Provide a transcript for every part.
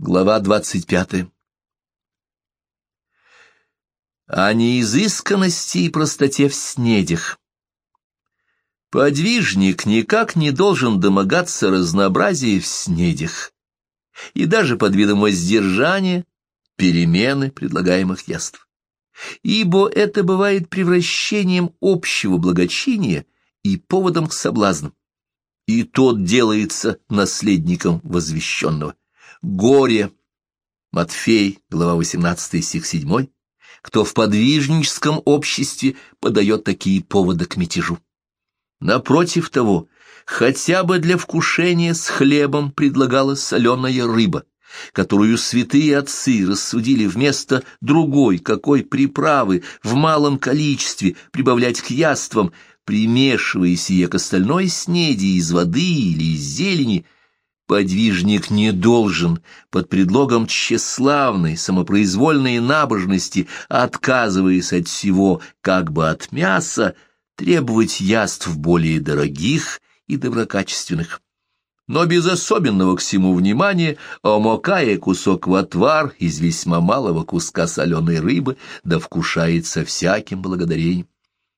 Глава двадцать пятая О неизысканности и простоте в снедях. Подвижник никак не должен домогаться разнообразия в снедях, и даже под видом воздержания перемены предлагаемых яств. Ибо это бывает превращением общего благочиния и поводом к соблазну. И тот делается наследником возвещенного горе. Матфей, глава 18, стих 7, кто в подвижническом обществе подает такие поводы к мятежу. Напротив того, хотя бы для вкушения с хлебом предлагалась соленая рыба, которую святые отцы рассудили вместо другой какой приправы в малом количестве прибавлять к яствам, примешивая сие к остальной снеди из воды или из зелени, Подвижник не должен под предлогом тщеславной, самопроизвольной набожности, отказываясь от всего, как бы от мяса, требовать яств более дорогих и доброкачественных. Но без особенного к всему внимания, омокая кусок в отвар из весьма малого куска соленой рыбы, да вкушает всяким благодарением.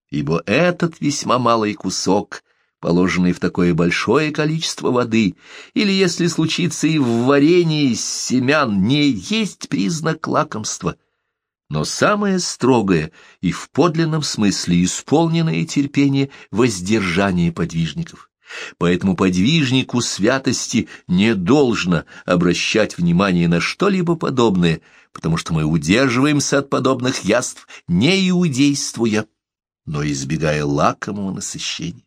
Ибо этот весьма малый кусок положенный в такое большое количество воды, или, если случится и в варенье из семян, не есть признак лакомства, но самое строгое и в подлинном смысле исполненное терпение воздержание подвижников. Поэтому подвижнику святости не должно обращать внимание на что-либо подобное, потому что мы удерживаемся от подобных яств, не иудействуя, но избегая лакомого насыщения.